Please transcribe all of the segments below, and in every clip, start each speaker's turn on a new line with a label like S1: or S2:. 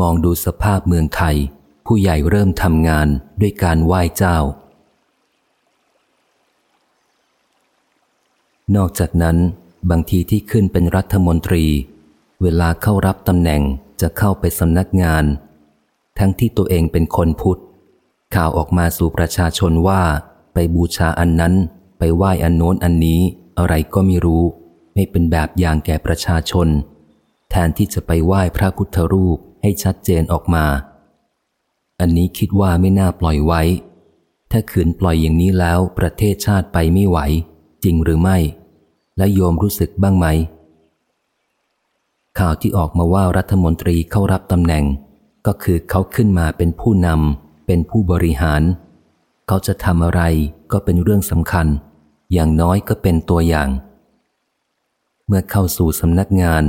S1: มองดูสภาพเมืองไทย ผู้ใหญ่เริ่มทำงานด้วยการไหว้เจ้า นอกจากนั้น บางทีที่ขึ้นเป็นรัฐมนตรี เวลาเข้ารับตำแหน่งจะเข้าไปสำนักงาน ทั้งที่ตัวเองเป็นคนพุทธ ข่าวออกมาสู่ประชาชนว่า ไปบูชาอันนั้น ไปไหว้อันโน้นอันนี้ อะไรก็ไม่รู้ ไม่เป็นแบบอย่างแก่ประชาชน แทนที่จะไปไหว้พระพุทธรูป ให้ชัดเจนออกมา อันนี้คิดว่าไม่น่าปล่อยไว้ ถ้าขืนปล่อยอย่างนี้แล้วประเทศชาติไปไม่ไหว จริงหรือไม่ และโยมรู้สึกบ้างไหม ข่าวที่ออกมาว่ารัฐมนตรีเข้ารับตำแหน่ง ก็คือเขาขึ้นมาเป็นผู้นำเป็นผู้บริหาร เขาจะทำอะไรก็เป็นเรื่องสำคัญ อย่างน้อยก็เป็นตัวอย่าง เมื่อเข้าสู่สำนักงาน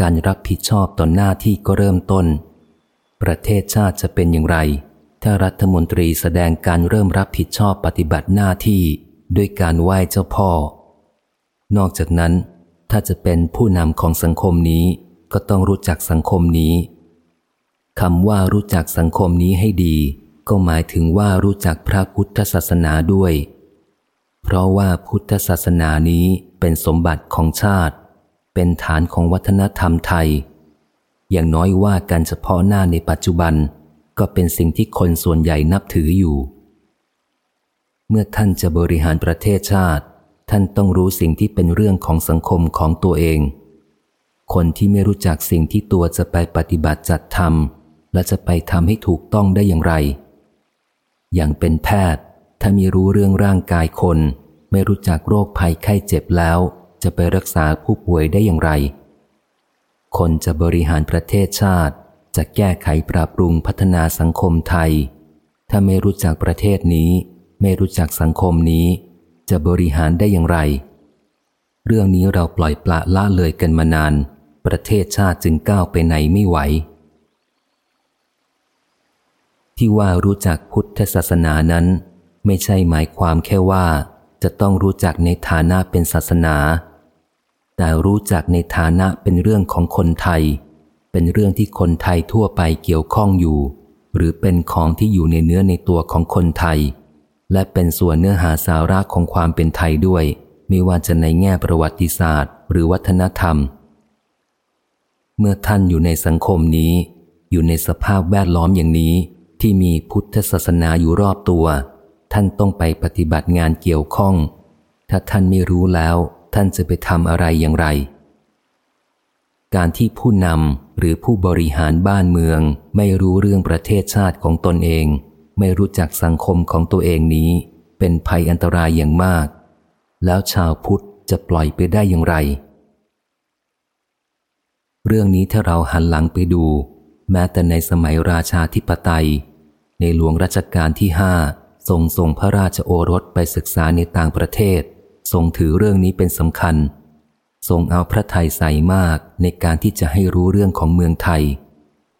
S1: การรับผิดชอบต่อหน้าที่ก็เริ่มต้น ประเทศชาติจะเป็นอย่างไร ถ้ารัฐมนตรีแสดงการเริ่มรับผิดชอบปฏิบัติหน้าที่ด้วยการไหว้เจ้าพ่อ นอกจากนั้น ถ้าจะเป็นผู้นำของสังคมนี้ก็ต้องรู้จักสังคมนี้คำว่ารู้จักสังคมนี้ให้ดี ก็หมายถึงว่ารู้จักพระพุทธศาสนาด้วย เพราะว่าพุทธศาสนานี้เป็นสมบัติของชาติ เป็นฐานของวัฒนธรรมไทย อย่างน้อยว่าการเฉพาะหน้าในปัจจุบัน ก็เป็นสิ่งที่คนส่วนใหญ่นับถืออยู่ เมื่อท่านจะบริหารประเทศชาติ ท่านต้องรู้สิ่งที่เป็นเรื่องของสังคมของตัวเอง คนที่ไม่รู้จักสิ่งที่ตัวจะไปปฏิบัติจัดทำและจะไปทำให้ถูกต้องได้อย่างไร อย่างเป็นแพทย์ถ้ามีรู้เรื่องร่างกายคน ไม่รู้จักโรคภัยไข้เจ็บแล้ว จะไปรักษาผู้ป่วยได้อย่างไร คนจะบริหารประเทศชาติ จะแก้ไขปรับปรุงพัฒนาสังคมไทย ถ้าไม่รู้จักประเทศนี้ ไม่รู้จักสังคมนี้ จะบริหารได้อย่างไร เรื่องนี้เราปล่อยปละละเลยกันมานาน ประเทศชาติจึงก้าวไปไหนไม่ไหว ที่ว่ารู้จักพุทธศาสนานั้น ไม่ใช่หมายความแค่ว่า จะต้องรู้จักในฐานะเป็นศาสนา แต่รู้จักในฐานะเป็นเรื่องของคนไทย เป็นเรื่องที่คนไทยทั่วไปเกี่ยวข้องอยู่ หรือเป็นของที่อยู่ในเนื้อในตัวของคนไทย และเป็นส่วนเนื้อหาสาระของความเป็นไทยด้วย ไม่ว่าจะในแง่ประวัติศาสตร์ หรือวัฒนธรรม เมื่อท่านอยู่ในสังคมนี้ อยู่ในสภาพแวดล้อมอย่างนี้ที่มีพุทธศาสนาอยู่รอบตัว ท่านต้องไปปฏิบัติงานเกี่ยวข้อง ถ้าท่านไม่รู้แล้ว ท่านจะไปทำอะไรอย่างไร การที่ผู้นำหรือผู้บริหารบ้านเมือง ไม่รู้เรื่องประเทศชาติของตนเอง ไม่รู้จักสังคมของตัวเองนี้ เป็นภัยอันตรายอย่างมาก แล้วชาวพุทธจะปล่อยไปได้อย่างไร เรื่องนี้ถ้าเราหันหลังไปดู แม้แต่ในสมัยราชาธิปไตย ในหลวงรัชกาลที่ห้า ทรงส่งพระราชโอรสไปศึกษาในต่างประเทศ ทรงถือเรื่องนี้เป็นสำคัญ ทรงเอาพระไทยใส่มากในการที่จะให้รู้เรื่องของเมืองไทย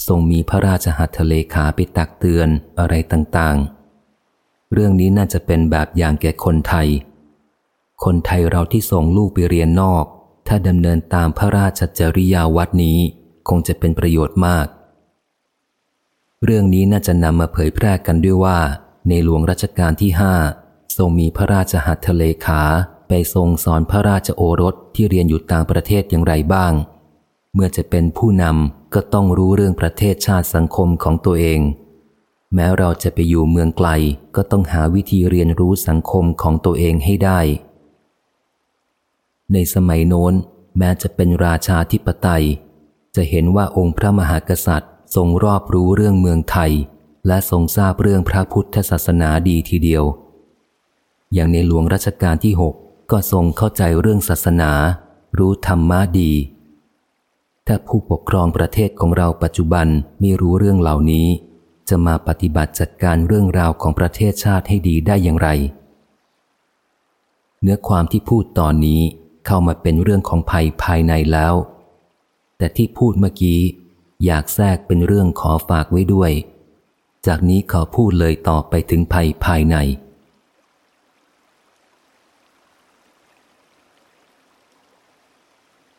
S1: ทรงมีพระราชหัตถเลขาไปตักเตือนอะไรต่างๆ เรื่องนี้น่าจะเป็นแบบอย่างแก่คนไทย คนไทยเราที่ส่งลูกไปเรียนนอก ถ้าดำเนินตามพระราชจริยาวัดนี้คงจะเป็นประโยชน์มาก เรื่องนี้น่าจะนำมาเผยแพร่กันด้วยว่า ในหลวงรัชกาลที่ห้าทรงมีพระราชหัตถเลขาไปทรงสอนพระราชโอรสที่เรียนอยู่ต่างประเทศอย่างไรบ้าง เมื่อจะเป็นผู้นำก็ต้องรู้เรื่องประเทศชาติสังคมของตัวเอง แม้เราจะไปอยู่เมืองไกลก็ต้องหาวิธีเรียนรู้สังคมของตัวเองให้ได้ ในสมัยโน้น แม้จะเป็นราชาธิปไตย จะเห็นว่าองค์พระมหากษัตริย์ทรงรอบรู้เรื่องเมืองไทย และทรงทราบเรื่องพระพุทธศาสนาดีทีเดียว อย่างในหลวงรัชกาลที่หกก็ทรงเข้าใจเรื่องศาสนา รู้ธรรมะดี ถ้าผู้ปกครองประเทศของเราปัจจุบันไม่รู้เรื่องเหล่านี้ จะมาปฏิบัติจัดการเรื่องราวของประเทศชาติให้ดีได้อย่างไร เนื้อความที่พูดตอนนี้เข้ามาเป็นเรื่องของภัยภายในแล้ว แต่ที่พูดเมื่อกี้อยากแทรกเป็นเรื่องขอฝากไว้ด้วย จากนี้ขอพูดเลยต่อไปถึงภัยภายใน